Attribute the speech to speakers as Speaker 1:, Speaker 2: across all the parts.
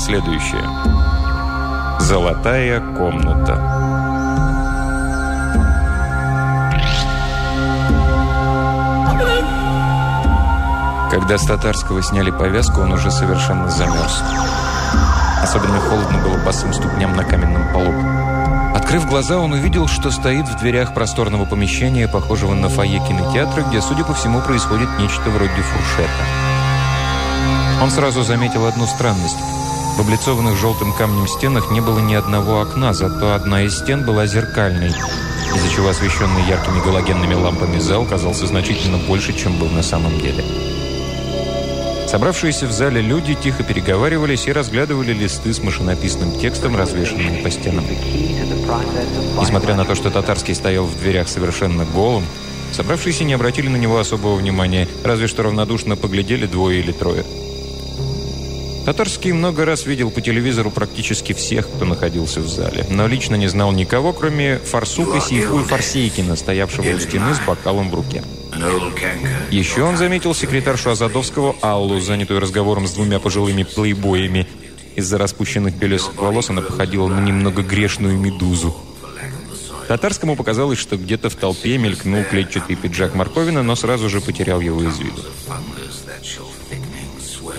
Speaker 1: следующее. Золотая комната. Когда с татарского сняли повязку, он уже совершенно замерз. Особенно холодно было босым ступням на каменном полу. Открыв глаза, он увидел, что стоит в дверях просторного помещения, похожего на фойе кинотеатра, где, судя по всему, происходит нечто вроде фуршета. Он сразу заметил одну странность. В облицованных желтым камнем стенах не было ни одного окна, зато одна из стен была зеркальной, из-за чего освещенный яркими галогенными лампами зал казался значительно больше, чем был на самом деле. Собравшиеся в зале люди тихо переговаривались и разглядывали листы с машинописным текстом, развешенными по стенам. Несмотря на то, что Татарский стоял в дверях совершенно голым, собравшиеся не обратили на него особого внимания, разве что равнодушно поглядели двое или трое. Татарский много раз видел по телевизору практически всех, кто находился в зале, но лично не знал никого, кроме Фарсука Сейфу Фарсейкина, стоявшего у стены с бокалом в руке. Еще он заметил секретаршу Азадовского Аллу, занятую разговором с двумя пожилыми плейбоями. Из-за распущенных белесых волос она походила на немного грешную медузу. Татарскому показалось, что где-то в толпе мелькнул клетчатый пиджак Марковина, но сразу же потерял его из виду.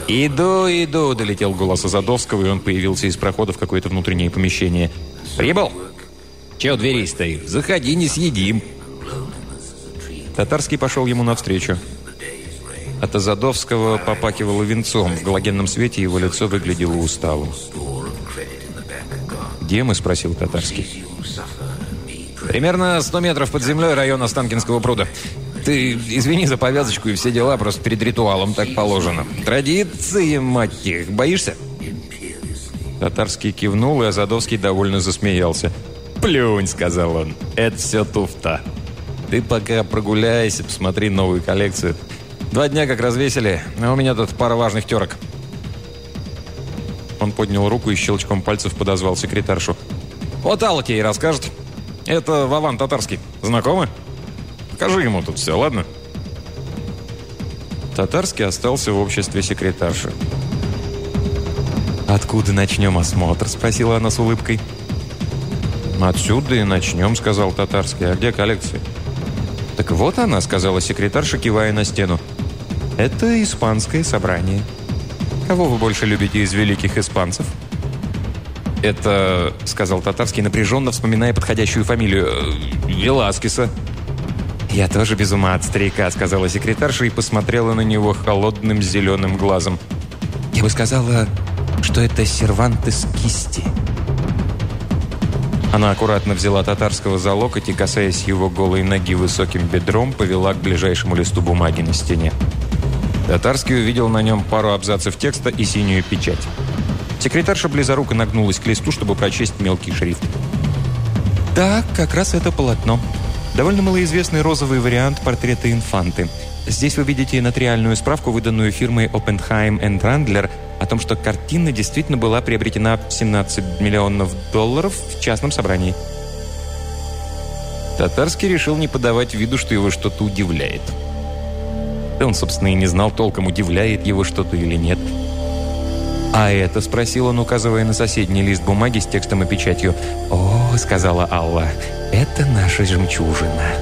Speaker 1: «Иду, иду!» – долетел голос Азадовского, и он появился из прохода в какое-то внутреннее помещение. «Прибыл?» «Че у двери стоишь? Заходи, не съедим!» Татарский пошел ему навстречу. От Азадовского попакивало венцом. В галогенном свете его лицо выглядело усталым. «Где мы?» – спросил Татарский. «Примерно 100 метров под землей район Останкинского пруда. Ты извини за повязочку и все дела, просто перед ритуалом так положено. Традиции, мать их, боишься?» Татарский кивнул, и Азадовский довольно засмеялся. «Плюнь», — сказал он, — «это все туфта». Ты пока прогуляйся, посмотри новую коллекцию. Два дня как развесили, а у меня тут пара важных терок. Он поднял руку и щелчком пальцев подозвал секретаршу. «Вот Алла тебе расскажет. Это Вован Татарский. Знакомы? Покажи ему тут все, ладно?» Татарский остался в обществе секретарши. «Откуда начнем осмотр?» – спросила она с улыбкой. «Отсюда и начнем», – сказал Татарский. «А где коллекция?» «Так вот она», — сказала секретарша, кивая на стену. «Это испанское собрание. Кого вы больше любите из великих испанцев?» «Это», — сказал татарский, напряженно вспоминая подходящую фамилию, «Веласкеса». «Я тоже без ума от старика», — сказала секретарша и посмотрела на него холодным зеленым глазом. «Я бы сказала, что это сервантес кисти». Она аккуратно взяла татарского за локоть и, касаясь его голой ноги высоким бедром, повела к ближайшему листу бумаги на стене. Татарский увидел на нем пару абзацев текста и синюю печать. Секретарша близоруко нагнулась к листу, чтобы прочесть мелкий шрифт. «Так, как раз это полотно. Довольно малоизвестный розовый вариант портрета инфанты. Здесь вы видите нотариальную справку, выданную фирмой Oppenheim Randler о том, что картина действительно была приобретена 17 миллионов долларов в частном собрании. Татарский решил не подавать виду, что его что-то удивляет. Да он, собственно, и не знал толком, удивляет его что-то или нет. «А это?» – спросил он, указывая на соседний лист бумаги с текстом и печатью. «О», – сказала Алла, – «это наша жемчужина.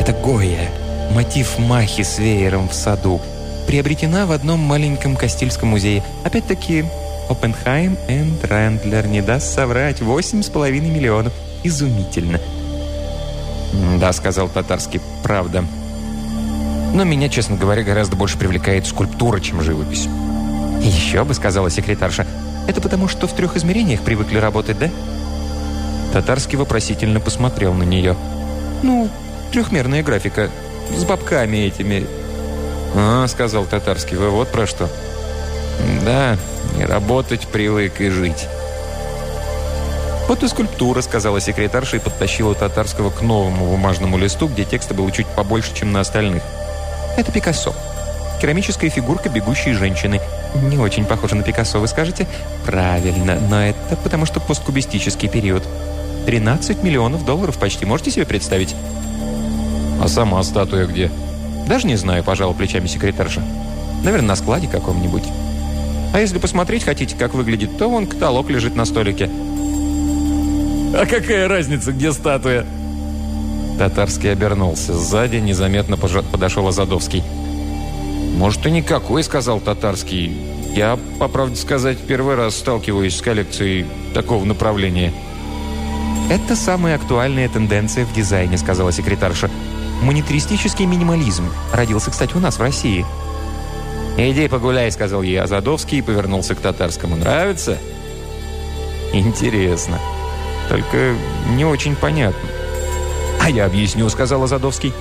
Speaker 1: Это Гоя, мотив махи с веером в саду приобретена в одном маленьком Кастильском музее. Опять-таки, Оппенхайм энд Рэндлер не даст соврать. Восемь с половиной миллионов. Изумительно. «Да», — сказал татарский, — «правда. Но меня, честно говоря, гораздо больше привлекает скульптура, чем живопись». «Еще бы», — сказала секретарша. «Это потому, что в трех измерениях привыкли работать, да?» Татарский вопросительно посмотрел на нее. «Ну, трехмерная графика. С бабками этими, «А, — сказал татарский, — вы вот про что?» «Да, и работать привык, и жить». «Вот и скульптура», — сказала секретарша и подтащила татарского к новому бумажному листу, где текста было чуть побольше, чем на остальных. «Это Пикассо. Керамическая фигурка бегущей женщины. Не очень похоже на Пикассо, вы скажете?» «Правильно, но это потому что посткубистический период. 13 миллионов долларов почти, можете себе представить?» «А сама статуя где?» «Даже не знаю», – пожал плечами секретарша. «Наверное, на складе каком-нибудь». А если посмотреть хотите, как выглядит, то вон каталог лежит на столике. «А какая разница, где статуя?» Татарский обернулся. Сзади незаметно подошел Азадовский. «Может, и никакой», — сказал Татарский. «Я, по правде сказать, первый раз сталкиваюсь с коллекцией такого направления». «Это самая актуальная тенденция в дизайне», — сказала секретарша. «Монетаристический минимализм. Родился, кстати, у нас в России».
Speaker 2: «Иди погуляй», — сказал ей Азадовский и повернулся к татарскому. «Нравится?»
Speaker 1: «Интересно. Только не очень понятно».
Speaker 2: «А я объясню», — сказал Азадовский.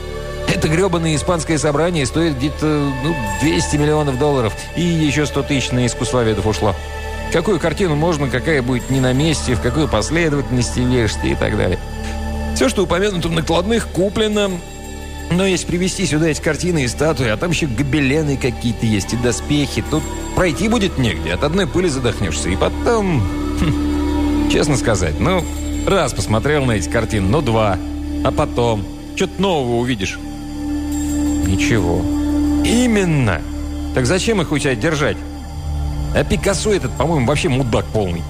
Speaker 2: «Это гребаное испанское собрание стоит где-то ну, 200 миллионов долларов, и еще 100 тысяч на искусствоведов ушло. Какую картину можно, какая будет не на месте, в какой последовательности вешать и так далее. Все, что упомянуто в накладных, куплено, но если привезти сюда эти картины и статуи, а там еще гобелены какие-то есть и доспехи, тут пройти будет негде, от одной пыли задохнешься. И потом, хм, честно сказать, ну, раз посмотрел на эти картины, ну, два, а потом, что-то нового увидишь.
Speaker 1: Ничего.
Speaker 2: Именно. Так зачем их у тебя держать? А Пикассо этот, по-моему, вообще мудак полный.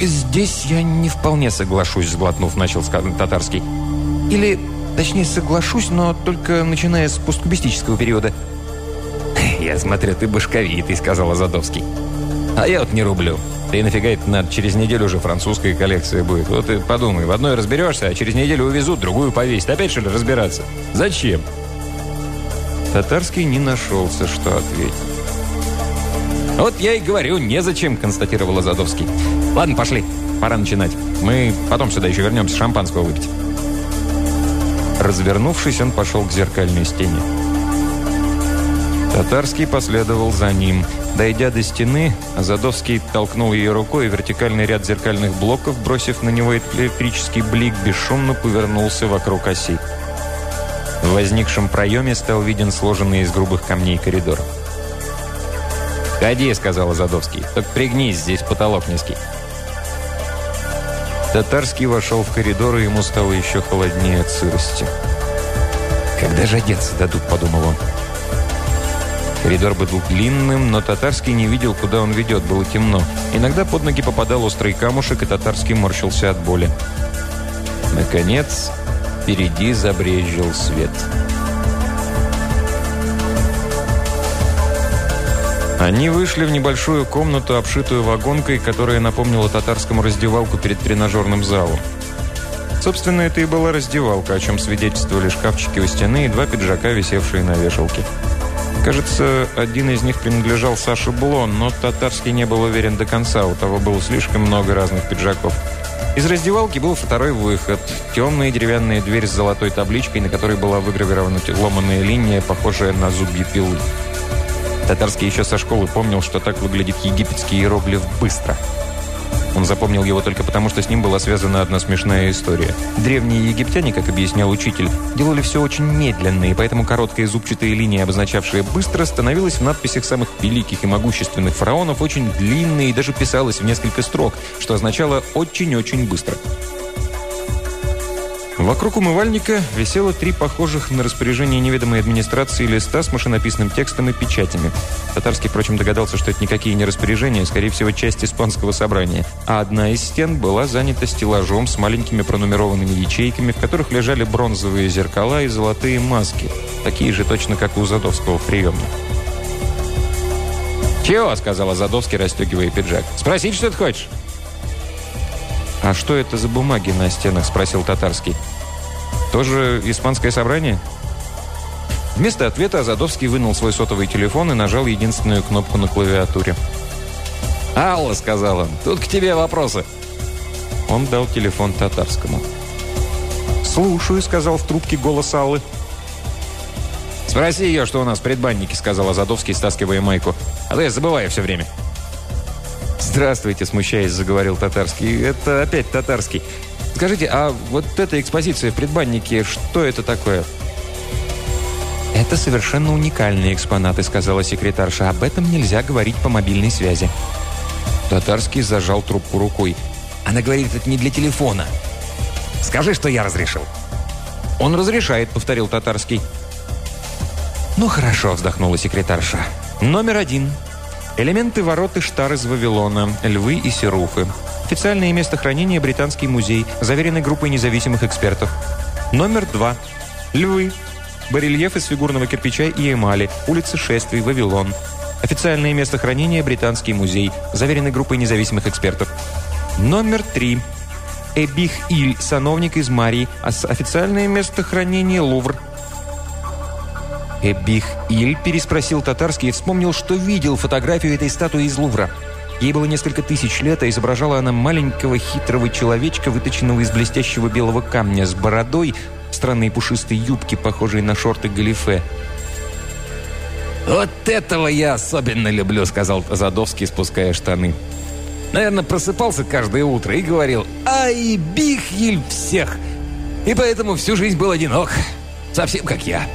Speaker 1: «Здесь я не вполне соглашусь», — сглотнув, начал татарский. «Или Точнее, соглашусь, но только начиная с посткубистического периода.
Speaker 2: «Я смотрю, ты башковитый», — сказал Азадовский. «А я вот не рублю. Ты нафига это надо? Через неделю уже французская коллекция будет. Вот и подумай, в одной разберешься, а через неделю увезут, другую повесить. Опять, что ли, разбираться? Зачем?»
Speaker 1: Татарский не нашелся, что ответить.
Speaker 2: «Вот я и говорю, незачем», — констатировал Азадовский. «Ладно, пошли. Пора начинать. Мы потом сюда еще вернемся шампанского выпить».
Speaker 1: Развернувшись, он пошел к зеркальной стене. Татарский последовал за ним. Дойдя до стены, Задовский толкнул ее рукой, и вертикальный ряд зеркальных блоков, бросив на него электрический блик, бесшумно повернулся вокруг оси. В возникшем проеме стал виден сложенный из грубых камней коридор.
Speaker 2: «Ходи», — сказал Задовский. «Так пригнись, здесь потолок низкий».
Speaker 1: Татарский вошел в коридор, и ему стало еще холоднее от сырости.
Speaker 2: «Когда же одеться дадут?» – подумал он.
Speaker 1: Коридор был длинным, но Татарский не видел, куда он ведет, было темно. Иногда под ноги попадал острый камушек, и Татарский морщился от боли. Наконец, впереди забрезжил свет. «Свет». Они вышли в небольшую комнату, обшитую вагонкой, которая напомнила татарскому раздевалку перед тренажерным залом. Собственно, это и была раздевалка, о чем свидетельствовали шкафчики у стены и два пиджака, висевшие на вешалке. Кажется, один из них принадлежал Саше Блон, но Татарский не был уверен до конца, у того было слишком много разных пиджаков. Из раздевалки был второй выход. Темная деревянная дверь с золотой табличкой, на которой была выгравирована ломаная линия, похожая на зубья пилы. Татарский еще со школы помнил, что так выглядит египетский иероглиф «быстро». Он запомнил его только потому, что с ним была связана одна смешная история. Древние египтяне, как объяснял учитель, делали все очень медленно, и поэтому короткая зубчатая линия, обозначавшая «быстро», становилась в надписях самых великих и могущественных фараонов очень длинной и даже писалась в несколько строк, что означало «очень-очень быстро». Вокруг умывальника висело три похожих на распоряжение неведомой администрации листа с машинописным текстом и печатями. Татарский, впрочем, догадался, что это никакие не распоряжения, а, скорее всего, часть испанского собрания. А одна из стен была занята стеллажом с маленькими пронумерованными ячейками, в которых лежали бронзовые зеркала и золотые маски, такие же точно, как у Задовского в приемной.
Speaker 2: «Чего?» — сказал Задовский, расстегивая пиджак. «Спросить, что ты хочешь?»
Speaker 1: «А что это за бумаги на стенах?» – спросил Татарский. «Тоже испанское собрание?» Вместо ответа Азадовский вынул свой сотовый телефон и нажал единственную кнопку на клавиатуре.
Speaker 2: «Алла», — сказал он, — «тут к тебе вопросы».
Speaker 1: Он дал телефон татарскому.
Speaker 2: «Слушаю», — сказал в трубке голос Аллы. «Спроси ее, что у нас в предбаннике», — сказал Азадовский, стаскивая майку. «А то я забываю все время».
Speaker 1: «Здравствуйте», – смущаясь, заговорил татарский. «Это опять татарский. Скажите, а вот эта экспозиция в предбаннике, что это такое?» «Это совершенно уникальные экспонаты», – сказала секретарша. «Об этом нельзя говорить по мобильной связи». Татарский зажал трубку рукой.
Speaker 2: «Она говорит, это не для телефона. Скажи, что я разрешил».
Speaker 1: «Он разрешает», – повторил Татарский.
Speaker 2: «Ну хорошо», – вздохнула секретарша. «Номер один.
Speaker 1: Элементы ворот и штар из Вавилона, львы и серуфы. Официальное место хранения – Британский музей, заверенный группой независимых экспертов. Номер два. Львы. Барельеф из фигурного кирпича и эмали. Улица Шествий, Вавилон. Официальное место хранения – Британский музей, заверенный группой независимых экспертов. Номер три. Эбих-Иль, сановник из Марии, официальное место хранения – Лувр. «Эбих-Иль?» – переспросил татарский и вспомнил, что видел фотографию этой статуи из Лувра. Ей было несколько тысяч лет, а изображала она маленького хитрого человечка, выточенного из блестящего белого камня, с бородой, странной пушистой юбки, похожей на шорты галифе.
Speaker 2: «Вот этого я особенно люблю», — сказал Задовский, спуская штаны. «Наверное, просыпался каждое утро и говорил «Ай, бихель всех!» И поэтому всю жизнь был одинок, совсем как я».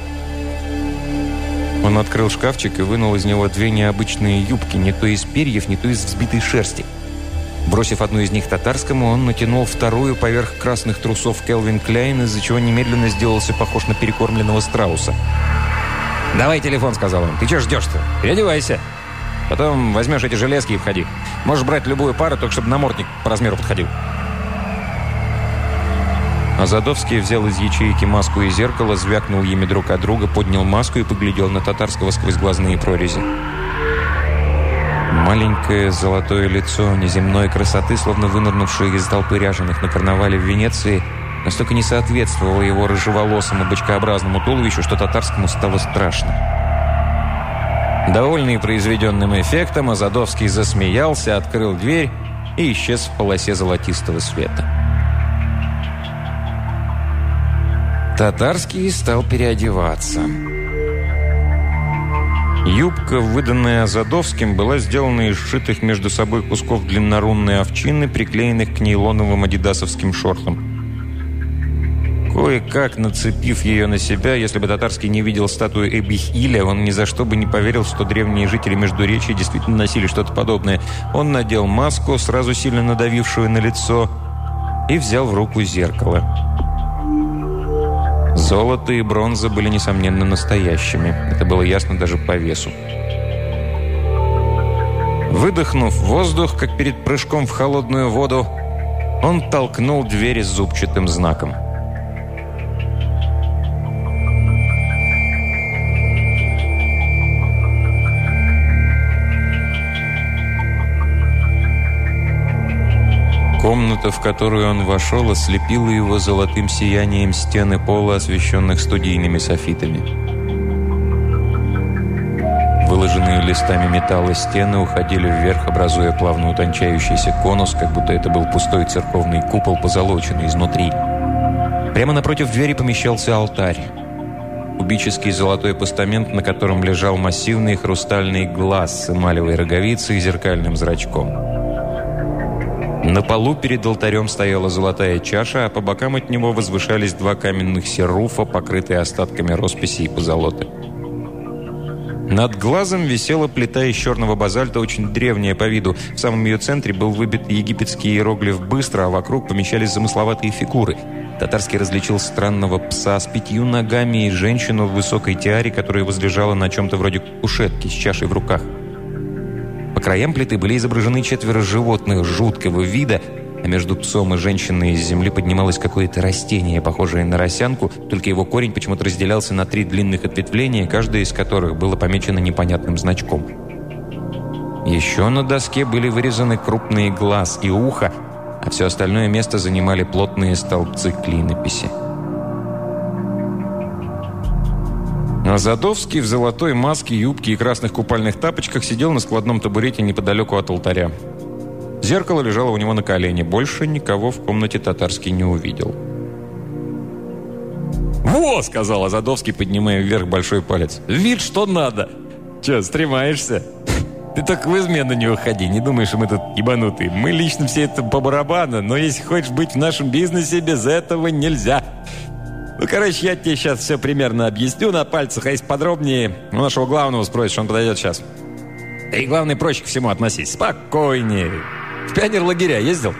Speaker 1: Он открыл шкафчик и вынул из него две необычные юбки, не то из перьев, не то из взбитой шерсти. Бросив одну из них татарскому, он натянул вторую поверх красных трусов Келвин Кляйн, из-за чего немедленно сделался похож на перекормленного страуса.
Speaker 2: «Давай телефон», — сказал он. «Ты что ждешь-то? Переодевайся. Потом возьмешь эти железки и входи. Можешь брать любую пару, только чтобы намордник по размеру подходил».
Speaker 1: Азадовский взял из ячейки маску и зеркало, звякнул ими друг от друга, поднял маску и поглядел на татарского сквозь глазные прорези. Маленькое золотое лицо неземной красоты, словно вынырнувшее из толпы ряженых на карнавале в Венеции, настолько не соответствовало его рыжеволосому бочкообразному туловищу, что татарскому стало страшно. Довольный произведенным эффектом, Азадовский засмеялся, открыл дверь и исчез в полосе золотистого света. Татарский стал переодеваться. Юбка, выданная Азадовским, была сделана из сшитых между собой кусков длиннорунной овчины, приклеенных к нейлоновым адидасовским шортам. Кое-как нацепив ее на себя, если бы Татарский не видел статую Эбихиля, он ни за что бы не поверил, что древние жители Междуречия действительно носили что-то подобное. Он надел маску, сразу сильно надавившую на лицо, и взял в руку зеркало. Золото и бронза были, несомненно, настоящими. Это было ясно даже по весу. Выдохнув воздух, как перед прыжком в холодную воду, он толкнул дверь с зубчатым знаком. Комната, в которую он вошел, ослепила его золотым сиянием стены пола, освещенных студийными софитами. Выложенные листами металла стены уходили вверх, образуя плавно утончающийся конус, как будто это был пустой церковный купол, позолоченный изнутри. Прямо напротив двери помещался алтарь. Кубический золотой постамент, на котором лежал массивный хрустальный глаз с эмалевой роговицей и зеркальным зрачком. На полу перед алтарем стояла золотая чаша, а по бокам от него возвышались два каменных серуфа, покрытые остатками росписи и позолоты. Над глазом висела плита из черного базальта, очень древняя по виду. В самом ее центре был выбит египетский иероглиф «быстро», а вокруг помещались замысловатые фигуры. Татарский различил странного пса с пятью ногами и женщину в высокой тиаре, которая возлежала на чем-то вроде кушетки с чашей в руках. По краям плиты были изображены четверо животных жуткого вида, а между псом и женщиной из земли поднималось какое-то растение, похожее на росянку, только его корень почему-то разделялся на три длинных ответвления, каждое из которых было помечено непонятным значком. Еще на доске были вырезаны крупные глаз и ухо, а все остальное место занимали плотные столбцы клинописи. А Задовский в золотой маске, юбке и красных купальных тапочках сидел на складном табурете неподалеку от алтаря. Зеркало лежало у него на колене. Больше никого в комнате татарский не увидел.
Speaker 2: «Во!» — сказал Азадовский, поднимая вверх большой палец. «Вид, что надо!» «Че, стремаешься?» «Ты только в измену не уходи, не думаешь, мы тут ебанутые. Мы лично все это по барабану, но если хочешь быть в нашем бизнесе, без этого нельзя!» Ну, короче, я тебе сейчас все примерно объясню на пальцах, а если подробнее, у нашего главного спросишь, он подойдет сейчас. И главное, проще ко всему относись. Спокойнее. В пионер-лагеря ездил?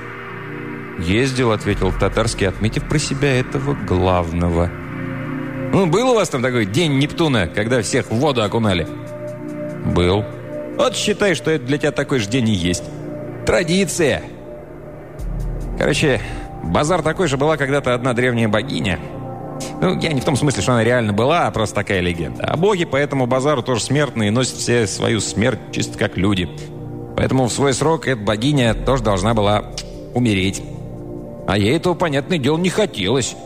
Speaker 1: «Ездил», — ответил татарский, отметив про себя этого главного.
Speaker 2: «Ну, был у вас там такой день Нептуна, когда всех в воду окунали?»
Speaker 1: «Был». Вот считай, что это для тебя такой же день и есть. Традиция. Короче, базар такой же была когда-то одна древняя богиня. Ну, я не в том смысле, что она реально была, а просто такая легенда. А боги по этому базару тоже смертные, носят все свою смерть чисто как люди. Поэтому в свой срок эта богиня тоже должна была умереть. А ей этого, понятное дело, не хотелось.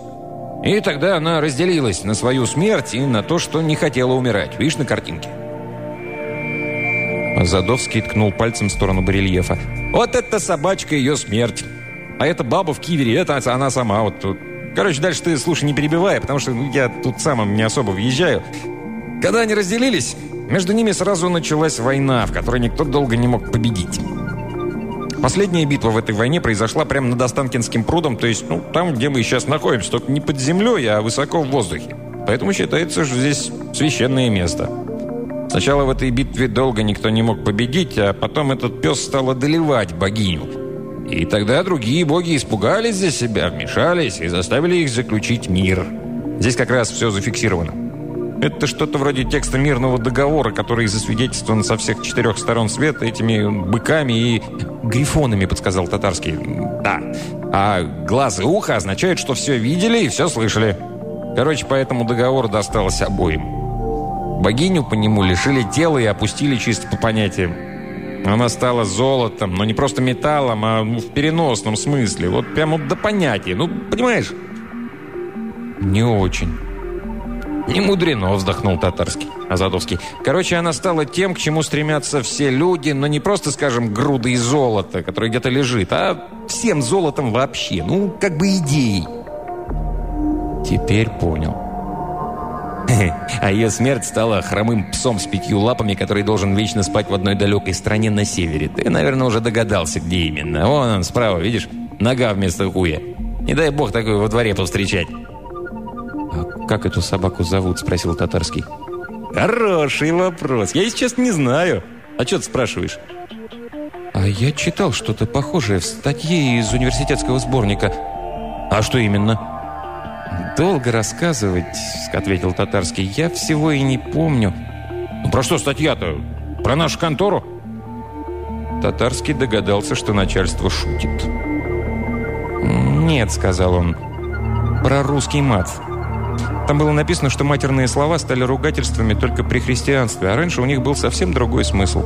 Speaker 1: И тогда она разделилась на свою смерть и на то, что не хотела умирать. Видишь на картинке? Задовский ткнул пальцем в сторону барельефа. «Вот это собачка, ее смерть. А эта баба в кивере, это она сама. Вот тут. Короче, дальше ты слушай, не перебивай, потому что я тут сам не особо въезжаю. Когда они разделились, между ними сразу началась война, в которой никто долго не мог победить. Последняя битва в этой войне произошла прямо над Останкинским прудом, то есть ну, там, где мы сейчас находимся, только не под землей, а высоко в воздухе. Поэтому считается, что здесь священное место. Сначала в этой битве долго никто не мог победить, а потом этот пес стал одолевать богиню. И тогда другие боги испугались за себя, вмешались и заставили их заключить мир. Здесь как раз все зафиксировано. Это что-то вроде текста мирного договора, который засвидетельствован со всех четырех сторон света этими быками и грифонами, подсказал татарский. Да. А глаз и ухо означают, что все видели и все слышали. Короче, по этому договору досталось обоим. Богиню по нему лишили тела и опустили чисто по понятиям. Она стала золотом, но не просто металлом, а в переносном смысле. Вот прямо до понятия. Ну, понимаешь? Не очень. «Не мудрено», — вздохнул татарский, Азадовский. «Короче, она стала тем, к чему стремятся все люди, но не просто, скажем, грудой золота, которое где-то лежит, а всем золотом вообще, ну, как бы идеей». Теперь понял. А ее смерть стала хромым псом с пятью лапами, который должен вечно спать в одной далекой стране на севере. Ты, наверное, уже догадался, где именно. Вон он, справа, видишь? Нога вместо хуя. Не дай бог такую во дворе повстречать.
Speaker 2: «Как эту собаку зовут?» – спросил татарский.
Speaker 1: «Хороший вопрос. Я, сейчас не знаю. А что ты спрашиваешь?»
Speaker 2: «А я читал что-то похожее в статье из университетского сборника. А что именно?» «Долго рассказывать», – ответил татарский. «Я всего и не помню».
Speaker 1: «Ну, про что статья-то? Про нашу контору?»
Speaker 2: Татарский догадался, что начальство шутит. «Нет», – сказал он, – «про русский мат». Там было написано, что матерные слова стали ругательствами только при христианстве, а раньше у них был совсем другой смысл.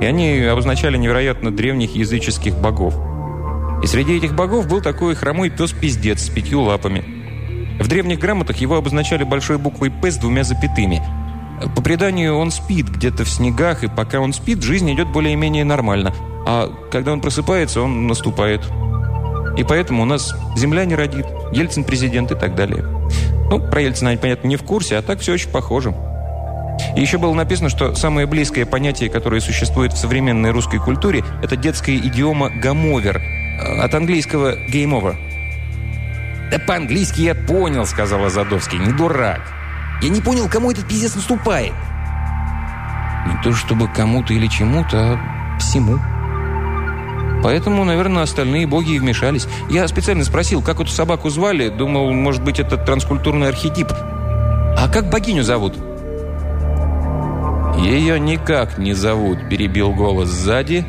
Speaker 2: И они обозначали невероятно древних языческих богов. И среди этих богов был такой хромой пес-пиздец с пятью лапами. В древних грамотах его обозначали большой буквой «П» с двумя запятыми. По преданию, он спит где-то в снегах, и пока он спит, жизнь идет более-менее нормально. А когда он просыпается, он наступает. И поэтому у нас земля не родит, Ельцин президент и так далее. Ну, про Ельцина, понятно, не в курсе, а так все очень похоже. И еще было написано, что самое близкое понятие, которое существует в современной русской культуре, это детская идиома «гамовер», от английского «game over».
Speaker 1: «Да по-английски я понял», — сказал Азадовский, — «не дурак. Я не понял, кому этот пиздец наступает».
Speaker 2: Не то чтобы кому-то или чему-то, а всему. Поэтому, наверное, остальные боги и вмешались. Я специально спросил, как эту собаку звали. Думал, может быть, это транскультурный архетип. А как богиню зовут? Ее никак не зовут, перебил голос сзади,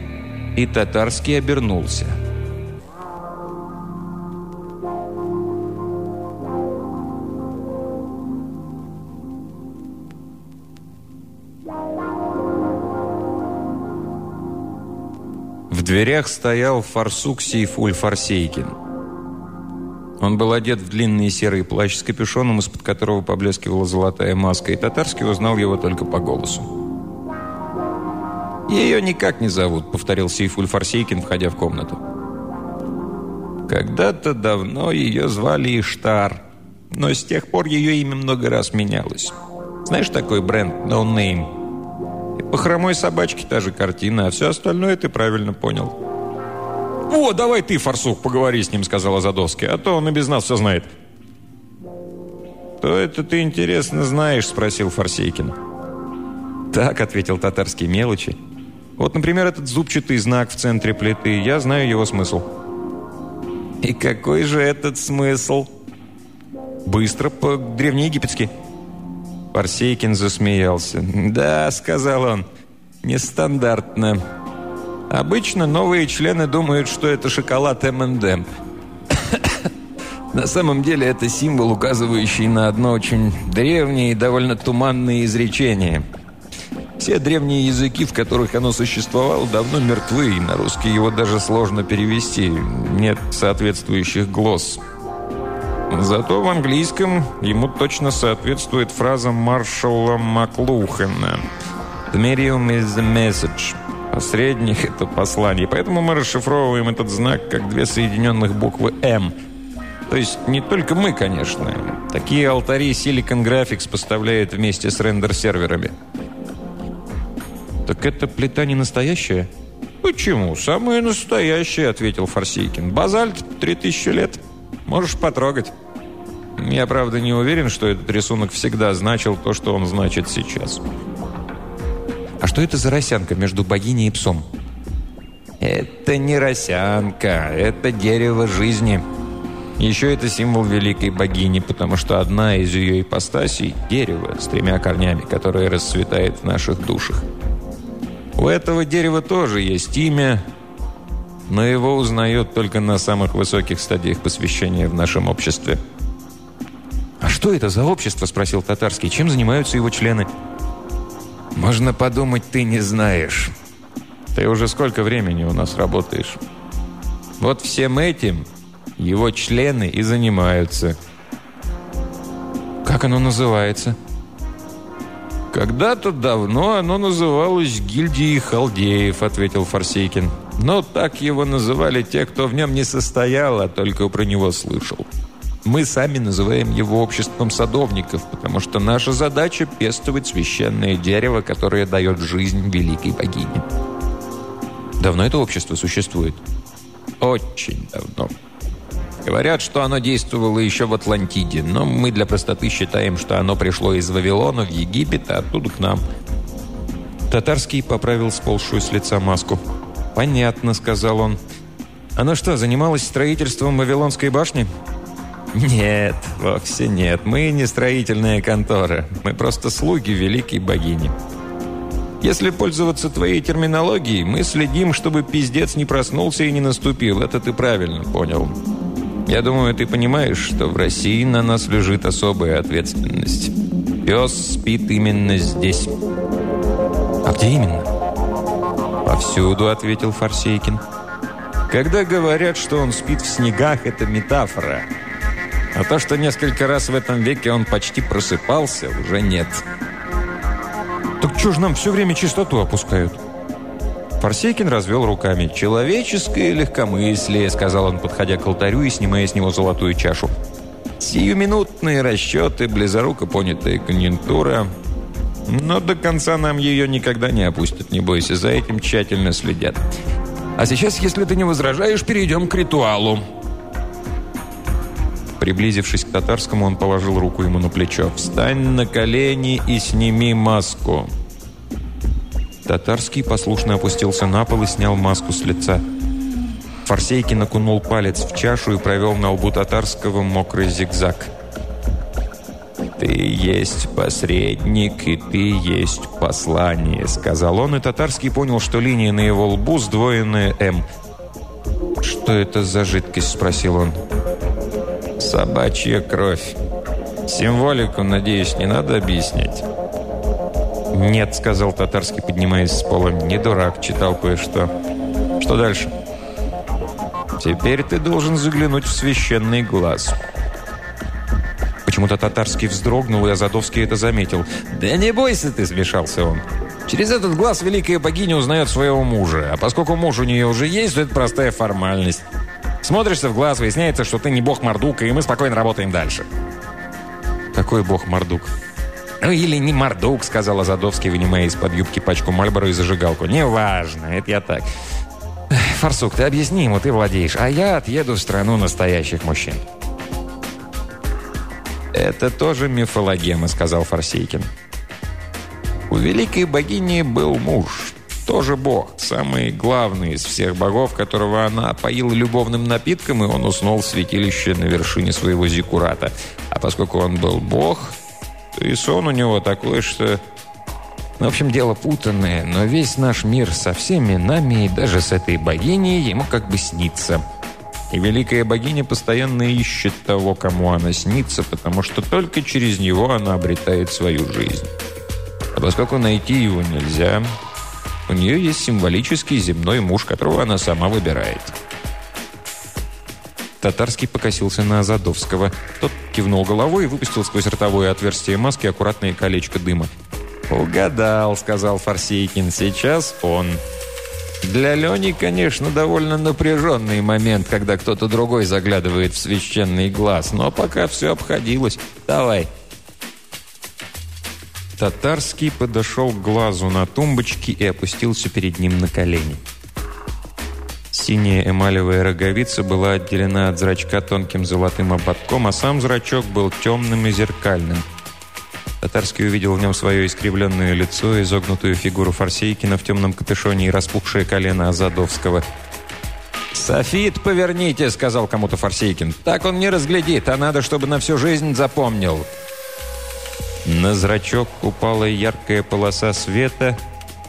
Speaker 2: и татарский обернулся. Дверях стоял фарсук Сейфуль Фарсейкин. Он был одет в длинный серый плащ с капюшоном, из-под которого поблескивала золотая маска, и татарский узнал его только по голосу. «Ее никак не зовут», — повторил Сейфуль Фарсейкин, входя в комнату. «Когда-то давно ее звали Иштар, но с тех пор ее имя много раз менялось. Знаешь такой бренд No Name?» По хромой собачке та же картина, а все остальное ты правильно понял.
Speaker 1: «О, давай ты, Форсух, поговори с ним», — сказал Азадовский, «а то он и без нас все знает».
Speaker 2: «Кто это ты, интересно, знаешь?» — спросил Форсейкин. «Так», — ответил татарский мелочи. «Вот, например, этот зубчатый знак в центре плиты. Я знаю его смысл».
Speaker 1: «И какой же этот смысл?»
Speaker 2: «Быстро, по-древнеегипетски».
Speaker 1: Парсейкин засмеялся. «Да», — сказал он, Нестандартно. Обычно новые члены думают, что это шоколад M&M. На самом деле это символ, указывающий на одно очень древнее и довольно туманное изречение. Все древние языки, в которых оно существовало, давно мертвы, и на русский его даже сложно перевести. Нет соответствующих глосс. Зато в английском ему точно соответствует фраза Маршалла Маклухена «The medium is the message». Посредник – это послание. Поэтому мы расшифровываем этот знак как две соединенных буквы «М». То есть не только мы, конечно. Такие алтари Silicon Graphics поставляет вместе с рендер-серверами. «Так эта плита не настоящая?» «Почему? Самая настоящая», — ответил Форсейкин. «Базальт, три тысячи лет. Можешь потрогать». Я, правда, не уверен, что этот рисунок всегда значил то, что он значит сейчас.
Speaker 2: А что это за росянка между богиней и псом?
Speaker 1: Это не росянка, это дерево жизни. Еще это символ великой богини, потому что одна из ее ипостасей – дерево с тремя корнями, которое расцветает в наших душах. У этого дерева тоже есть имя, но его узнают только на самых высоких стадиях посвящения в нашем обществе –
Speaker 2: «Что это за общество?» – спросил Татарский. «Чем занимаются его члены?»
Speaker 1: «Можно подумать, ты не знаешь. Ты уже сколько времени у нас работаешь? Вот всем этим его члены и занимаются».
Speaker 2: «Как оно называется?»
Speaker 1: «Когда-то давно оно называлось гильдией халдеев», — ответил Форсейкин. «Но так его называли те, кто в нем не состоял, а только про него слышал». Мы сами называем его обществом садовников, потому что наша задача – пестовать священное дерево, которое дает жизнь великой богине.
Speaker 2: Давно это общество существует?
Speaker 1: Очень давно. Говорят, что оно действовало еще в Атлантиде, но мы для простоты считаем, что оно пришло из Вавилона в Египет, а оттуда к нам.
Speaker 2: Татарский поправил сползшую с лица маску. «Понятно», — сказал он. «Оно что, занималось строительством Вавилонской башни?»
Speaker 1: «Нет, вовсе нет. Мы не строительная контора. Мы просто слуги великой богини. Если пользоваться твоей терминологией, мы следим, чтобы пиздец не проснулся и не наступил. Это ты правильно понял. Я думаю, ты понимаешь, что в России на нас лежит особая ответственность. Пес спит именно здесь».
Speaker 2: «А где именно?»
Speaker 1: «Повсюду», — ответил Форсейкин. «Когда говорят, что он спит в снегах, это метафора». А то, что несколько раз в этом веке он почти просыпался, уже нет.
Speaker 2: «Так что ж нам все время чистоту опускают?»
Speaker 1: Форсейкин развел руками. «Человеческое легкомыслие», — сказал он, подходя к алтарю и снимая с него золотую чашу. «Сиюминутные расчеты, близоруко понятая конъюнктура. Но до конца нам ее никогда не опустят, не бойся, за этим тщательно следят. А сейчас, если ты не возражаешь, перейдем к ритуалу». Приблизившись к татарскому, он положил руку ему на плечо. «Встань на колени и сними маску!»
Speaker 2: Татарский послушно опустился на пол и снял маску с лица. Форсейкин накунул палец в чашу и провел на лбу татарского мокрый зигзаг.
Speaker 1: «Ты есть посредник, и ты есть послание», — сказал он, и татарский понял, что линия на его лбу сдвоенная «М».
Speaker 2: «Что это за жидкость?» — спросил он.
Speaker 1: Собачья кровь. Символику, надеюсь, не надо объяснять?
Speaker 2: «Нет», — сказал татарский, поднимаясь с пола. «Не дурак, читал кое-что». «Что дальше?»
Speaker 1: «Теперь ты должен заглянуть в священный глаз».
Speaker 2: Почему-то татарский вздрогнул, и Азадовский это заметил.
Speaker 1: «Да не бойся ты», — смешался он. «Через этот глаз великая богиня узнает своего мужа. А поскольку муж у нее уже есть, то это простая формальность. Смотришься в глаз, выясняется, что ты не бог Мордука, и мы спокойно работаем дальше.
Speaker 2: Какой бог Мордук?
Speaker 1: «Ну или не Мордук», — сказал Азадовский, вынимая из-под юбки пачку Мальборо и зажигалку. «Неважно, это я так». «Фарсук, ты объясни ему, ты владеешь, а я отъеду в страну настоящих мужчин». «Это тоже мифологема», — сказал Форсейкин. «У великой богини был муж, тоже бог, самый главный из всех богов, которого она поила любовным напитком, и он уснул в святилище на вершине своего зиккурата. А поскольку он был бог, то и сон у него такой, что... В общем, дело путанное, но весь наш мир со всеми нами и даже с этой богиней ему как бы снится. И великая богиня постоянно ищет того, кому она снится, потому что только через него она обретает свою жизнь. А поскольку найти его нельзя, у нее есть символический земной муж, которого она сама выбирает. Татарский покосился на Азадовского. Тот кивнул головой и выпустил сквозь ротовое отверстие маски аккуратное колечко дыма. «Угадал», — сказал Форсейкин. «Сейчас он». Для Лени, конечно, довольно напряженный момент, когда кто-то другой заглядывает в священный глаз, но пока все обходилось. Давай. Татарский подошел к глазу на тумбочке и опустился перед ним на колени. Синяя эмалевая роговица была отделена от зрачка тонким золотым ободком, а сам зрачок был темным и зеркальным – Татарский увидел в нем свое искривленное лицо, изогнутую фигуру Форсейкина в темном капюшоне и распухшее колено Азадовского. «Софит, поверните!» — сказал кому-то Форсейкин. «Так он не разглядит, а надо, чтобы на всю жизнь запомнил». На зрачок упала яркая полоса света,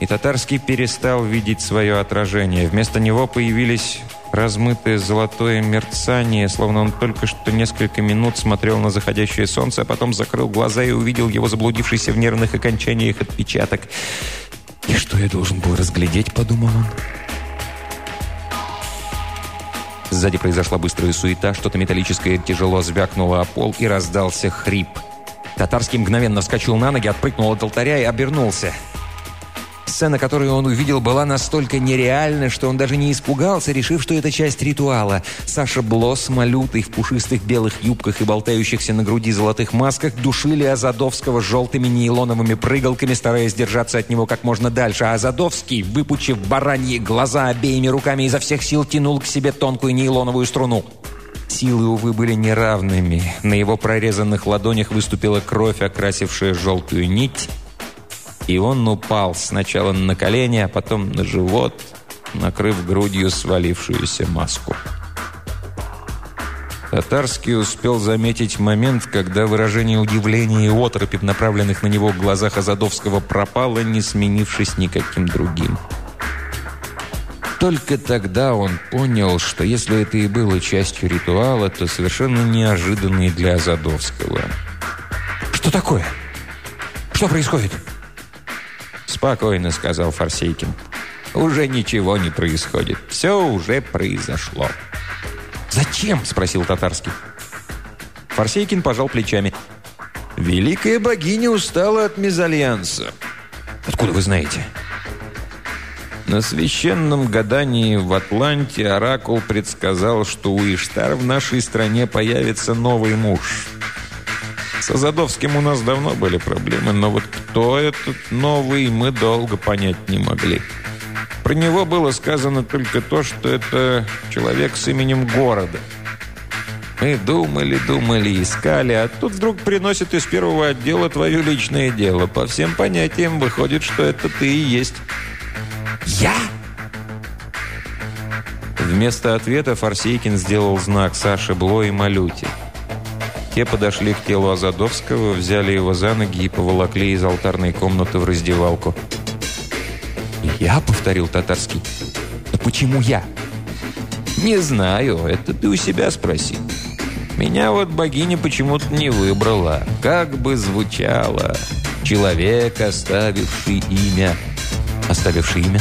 Speaker 1: и Татарский перестал видеть свое отражение. Вместо него появились размытое золотое мерцание, словно он только что несколько минут смотрел на заходящее солнце, а потом закрыл глаза и увидел его заблудившийся в нервных окончаниях отпечаток. «И что я должен был разглядеть?» – подумал он. Сзади произошла быстрая суета, что-то металлическое тяжело звякнуло о пол и раздался хрип. Татарский мгновенно вскочил на ноги, отпрыгнул от алтаря и обернулся – Сцена, которую он увидел, была настолько нереальна, что он даже не испугался, решив, что это часть ритуала. Саша Блос, малютый в пушистых белых юбках и болтающихся на груди золотых масках, душили Азадовского желтыми нейлоновыми прыгалками, стараясь держаться от него как можно дальше. А Азадовский, выпучив бараньи глаза обеими руками, изо всех сил тянул к себе тонкую нейлоновую струну. Силы, увы, были неравными. На его прорезанных ладонях выступила кровь, окрасившая желтую нить, и он упал сначала на колени, а потом на живот, накрыв грудью свалившуюся маску. Татарский успел заметить момент, когда выражение удивления и отропи, направленных на него в глазах Азадовского, пропало, не сменившись никаким другим. Только тогда он понял, что если это и было частью ритуала, то совершенно неожиданный для Азадовского. «Что такое? Что происходит?»
Speaker 3: «Спокойно», — сказал Форсейкин. «Уже ничего не происходит. Все уже произошло».
Speaker 1: «Зачем?» — спросил Татарский. Форсейкин пожал плечами.
Speaker 3: «Великая богиня устала от мезальянса».
Speaker 1: «Откуда вы знаете?»
Speaker 3: На священном гадании в Атланте Оракул предсказал, что у Иштар в нашей стране появится новый муж. С Азадовским у нас давно были проблемы, но вот кто этот новый, мы долго понять не могли. Про него было сказано только то, что это человек с именем города. Мы думали, думали, искали, а тут вдруг приносят из первого отдела твое личное дело. По всем понятиям выходит, что это ты и есть.
Speaker 1: «Я?»
Speaker 3: Вместо ответа Форсейкин сделал знак Саше Бло и Малюте. Те подошли к телу Азадовского, взяли его за ноги и поволокли из алтарной комнаты в раздевалку.
Speaker 1: «Я?» — повторил татарский. «Но почему я?»
Speaker 3: «Не знаю, это ты у себя спроси. Меня вот богиня почему-то не выбрала. Как бы звучало. Человек, оставивший имя».
Speaker 1: «Оставивший имя?»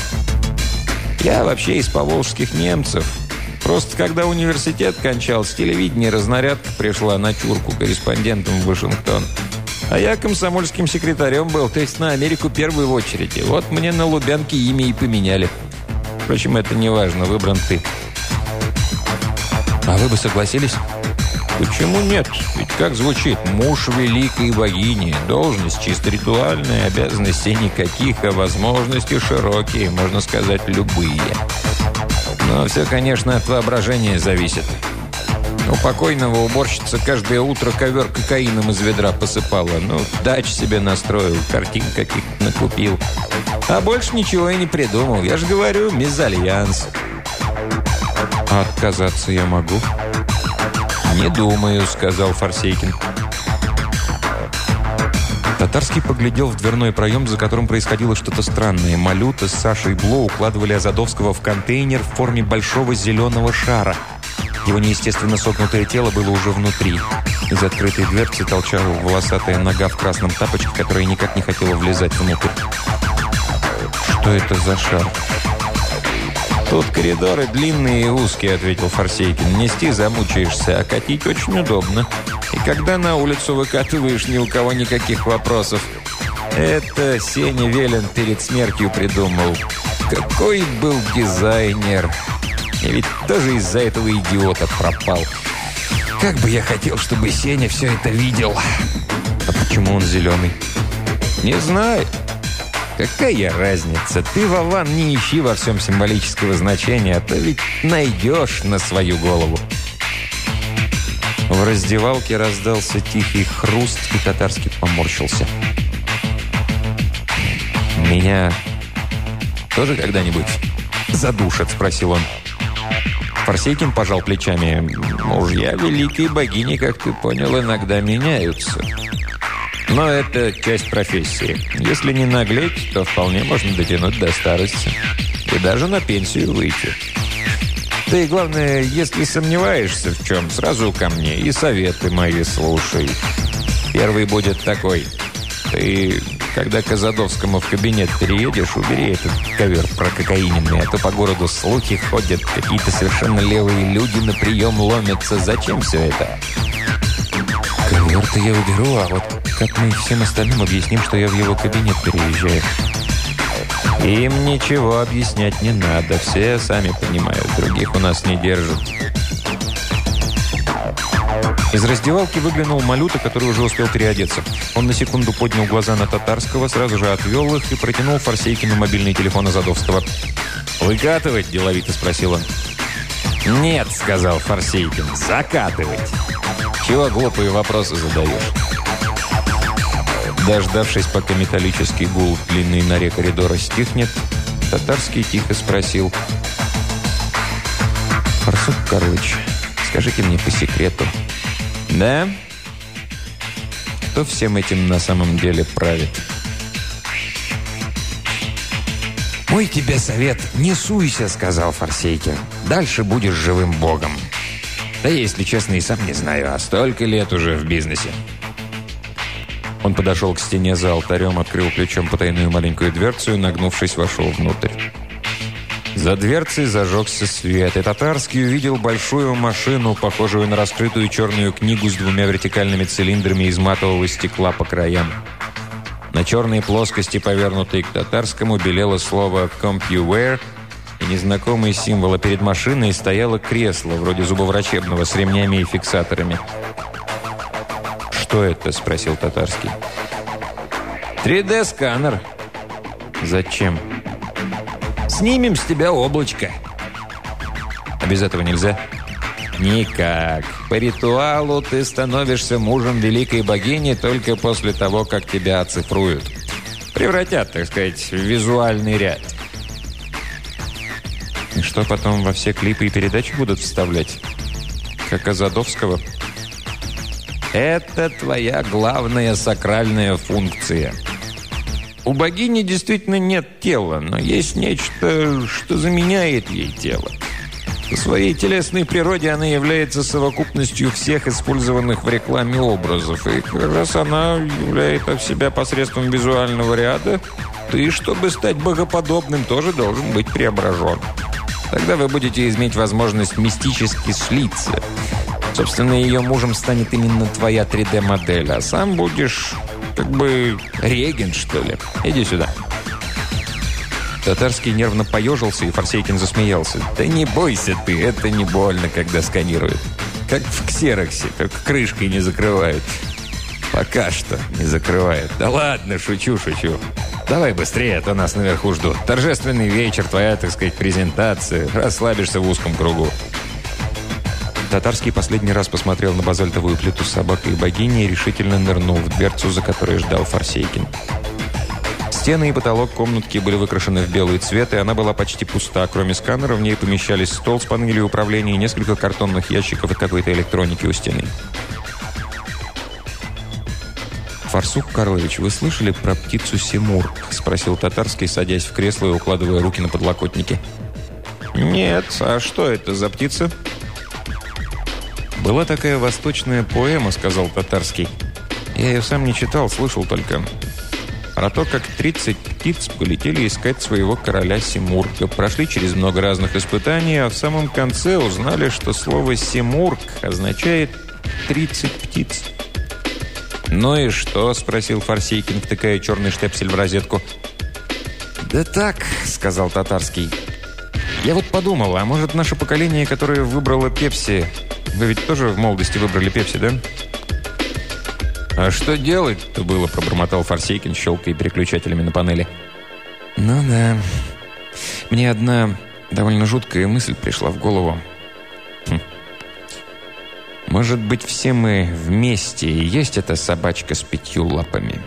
Speaker 3: «Я вообще из поволжских немцев. Просто когда университет кончался, телевидение разнарядка пришла на чурку корреспондентом в Вашингтон. А я комсомольским секретарем был, то есть на Америку первой в очереди. Вот мне на Лубянке имя и поменяли. Впрочем, это не важно, выбран ты.
Speaker 1: А вы бы согласились?
Speaker 3: Почему нет? Ведь как звучит «муж великой богини», должность чисто ритуальная, обязанностей никаких, а возможности широкие, можно сказать, любые. Но все, конечно, от воображения зависит. У покойного уборщица каждое утро ковер кокаином из ведра посыпала. Ну, дач себе настроил, картин каких-то накупил. А больше ничего и не придумал. Я же говорю, мезальянс.
Speaker 1: А отказаться я могу?
Speaker 3: «Не думаю», — сказал Форсейкин.
Speaker 4: Татарский поглядел в дверной проем, за которым происходило что-то странное. Малюта с Сашей Бло укладывали Азадовского в контейнер в форме большого зеленого шара. Его неестественно согнутое тело было уже внутри. Из открытой дверцы толчала волосатая нога в красном тапочке, которая никак не хотела влезать внутрь. «Что это за шар?»
Speaker 1: «Тут коридоры длинные и узкие», — ответил Форсейкин. «Нести замучаешься, а катить очень удобно. И когда на улицу выкатываешь, ни у кого никаких вопросов. Это Сеня Велен перед смертью придумал. Какой был дизайнер! Я ведь тоже из-за этого идиота пропал. Как бы я хотел, чтобы Сеня все это видел.
Speaker 4: А почему он зеленый?
Speaker 1: Не знаю. Какая разница? Ты, Вован, не ищи во всем символического значения, а то ведь найдешь на свою голову.
Speaker 4: В раздевалке раздался тихий хруст, и татарский поморщился.
Speaker 1: «Меня тоже когда-нибудь задушат?» – спросил он. Форсейкин пожал плечами. «Мужья великой богини, как ты понял, иногда меняются. Но это часть профессии. Если не наглеть, то вполне можно дотянуть до старости. И даже на пенсию выйти. Ты, главное, если сомневаешься в чем, сразу ко мне и советы мои слушай. Первый будет такой. Ты, когда к Азадовскому в кабинет переедешь, убери этот ковер про прококаиненный, а то по городу слухи ходят, какие-то совершенно левые люди на прием ломятся. Зачем все это?
Speaker 4: Ковер-то я уберу, а вот как мы всем остальным объясним, что я в его кабинет переезжаю?
Speaker 1: Им ничего объяснять не надо. Все сами понимают. Других у нас не держат.
Speaker 4: Из раздевалки выглянул Малюта, который уже успел переодеться. Он на секунду поднял глаза на Татарского, сразу же отвел их и протянул Форсейкину мобильный телефон Азадовского.
Speaker 1: «Выкатывать?» – деловито спросил он. «Нет», – сказал Форсейкин, – «закатывать». «Чего глупые вопросы задаешь?»
Speaker 4: Дождавшись, пока металлический гул в длинной норе коридора стихнет, Татарский тихо спросил. «Фарсук Карлыч, скажите мне по секрету».
Speaker 1: «Да?»
Speaker 4: «Кто всем этим на самом деле правит?»
Speaker 1: «Мой тебе совет, не суйся», — сказал Форсейкин. «Дальше будешь живым богом». Да если честно, и сам не знаю, а столько лет уже в бизнесе.
Speaker 4: Он подошел к стене за алтарем, открыл ключом потайную маленькую дверцу и, нагнувшись, вошел внутрь. За дверцей зажегся свет, и Татарский увидел большую машину, похожую на раскрытую черную книгу с двумя вертикальными цилиндрами из матового стекла по краям. На черной плоскости, повернутой к татарскому, белело слово «CompuWare», и незнакомый символ, а перед машиной стояло кресло, вроде зубоврачебного, с ремнями и фиксаторами. «Что это?» – спросил Татарский.
Speaker 1: «3D-сканер».
Speaker 4: «Зачем?»
Speaker 1: «Снимем с тебя облачко».
Speaker 4: «А без этого нельзя?»
Speaker 1: «Никак. По ритуалу ты становишься мужем великой богини только после того, как тебя оцифруют. Превратят, так сказать, в визуальный ряд».
Speaker 4: «И что потом во все клипы и передачи будут вставлять? Как Азадовского?»
Speaker 1: Это твоя главная сакральная функция. У богини действительно нет тела, но есть нечто, что заменяет ей тело. По своей телесной природе она является совокупностью всех использованных в рекламе образов. И как раз она являет от себя посредством визуального ряда, ты, чтобы стать богоподобным, тоже должен быть преображен. Тогда вы будете иметь возможность мистически слиться – Собственно, ее мужем станет именно твоя 3D-модель, а сам будешь как бы регент, что ли. Иди сюда.
Speaker 4: Татарский нервно поежился, и Форсейкин засмеялся.
Speaker 1: «Да не бойся ты, это не больно, когда сканируют. Как в ксероксе, только крышкой не закрывают. Пока что не закрывают. Да ладно, шучу, шучу. Давай быстрее, а то нас наверху ждут. Торжественный вечер, твоя, так сказать, презентация. Расслабишься в узком кругу.
Speaker 4: Татарский последний раз посмотрел на базальтовую плиту с собакой и богиней и решительно нырнул в дверцу, за которой ждал Форсейкин. Стены и потолок комнатки были выкрашены в белый цвет, и она была почти пуста. Кроме сканера, в ней помещались стол с панелью управления и несколько картонных ящиков от какой-то электроники у стены.
Speaker 1: «Фарсук Карлович, вы слышали про птицу Симург?» – спросил Татарский, садясь в кресло и укладывая руки на подлокотники.
Speaker 2: «Нет, а что это за птица?»
Speaker 1: «Была такая восточная поэма», – сказал Татарский. «Я ее сам не читал, слышал только. Про то, как 30 птиц полетели искать своего короля Симурга, прошли через много разных испытаний, а в самом конце узнали, что слово «Симург» означает «30 птиц». «Ну и что?» – спросил Фарсейкин, втыкая черный штепсель в розетку. «Да так», – сказал Татарский. «Я вот подумал, а может наше поколение, которое выбрало Пепси... Вы ведь тоже в молодости выбрали Пепси, да?»
Speaker 2: «А что делать-то было?» – пробормотал Фарсейкин, щелкая переключателями на панели.
Speaker 1: «Ну да. Мне одна довольно жуткая мысль пришла в голову. Хм. Может быть, все мы вместе и есть эта собачка с пятью лапами.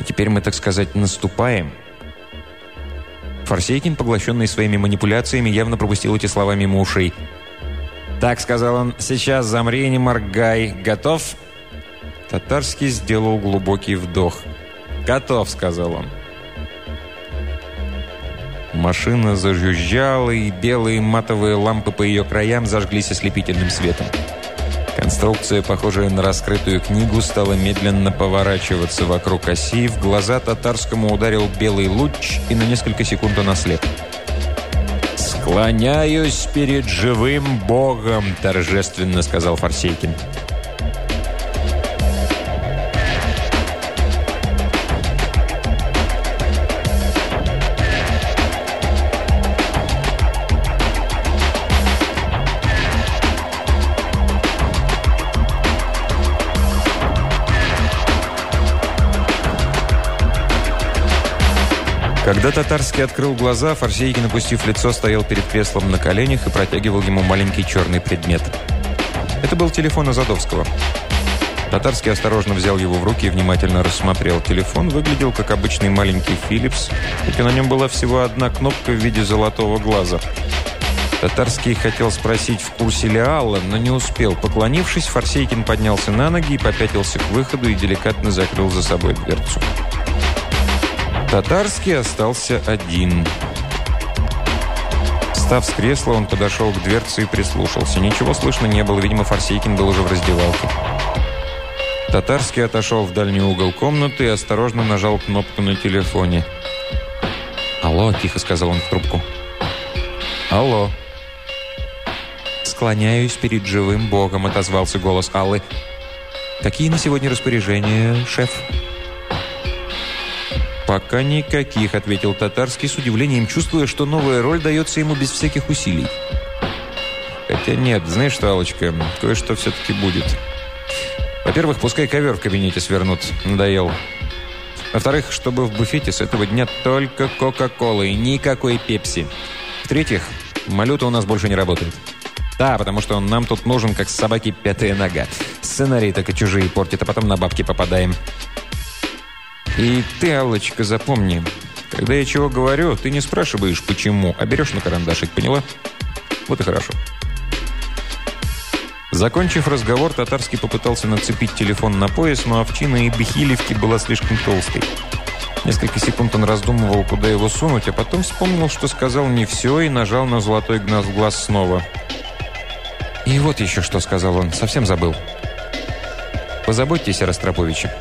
Speaker 1: И теперь мы, так сказать, наступаем. Форсейкин, поглощенный своими манипуляциями, явно пропустил эти слова мимо ушей. «Так», — сказал он, — «сейчас замри, не моргай. Готов?» Татарский сделал глубокий вдох. «Готов», — сказал он. Машина зажужжала, и белые матовые лампы по ее краям зажглись ослепительным светом. Конструкция, похожая на раскрытую книгу, стала медленно поворачиваться вокруг оси. В глаза татарскому ударил белый луч, и на несколько секунд он ослеп. «Склоняюсь перед живым Богом», – торжественно сказал Форсейкин. Когда Татарский открыл глаза, Форсейкин, опустив лицо, стоял перед креслом на коленях и протягивал ему маленький черный предмет. Это был телефон Азадовского. Татарский осторожно взял его в руки и внимательно рассмотрел. Телефон выглядел как обычный маленький «Филлипс», только на нем была всего одна кнопка в виде золотого глаза. Татарский хотел спросить, в курсе ли Алла, но не успел. Поклонившись, Форсейкин поднялся на ноги и попятился к выходу и деликатно закрыл за собой дверцу. Татарский остался один. Встав с кресла, он подошел к дверце и прислушался. Ничего слышно не было, видимо, Форсейкин был уже в раздевалке. Татарский отошел в дальний угол комнаты и осторожно нажал кнопку на телефоне. «Алло», – тихо сказал он в трубку. «Алло». «Склоняюсь перед живым Богом», – отозвался голос Аллы. «Какие на сегодня распоряжения, шеф?» «Пока никаких», — ответил Татарский с удивлением, чувствуя, что новая роль дается ему без всяких усилий. «Хотя нет, знаешь что, Аллочка, кое-что все-таки будет. Во-первых, пускай ковер в кабинете свернут. Надоел. Во-вторых, чтобы в буфете с этого дня только Кока-Кола и никакой Пепси. В-третьих, малюта у нас больше не работает. Да, потому что он нам тут нужен, как собаки пятая нога. Сценарий так и чужие портит, а потом на бабки попадаем. И ты, Аллочка, запомни, когда я чего говорю, ты не спрашиваешь, почему, а берешь на карандашик, поняла? Вот и хорошо. Закончив разговор, Татарский попытался нацепить телефон на пояс, но овчина и бихилевки была слишком толстой. Несколько секунд он раздумывал, куда его сунуть, а потом вспомнил, что сказал не все, и нажал на золотой гназ глаз снова. «И вот еще что», — сказал он, — «совсем забыл. Позаботьтесь о Ростроповиче».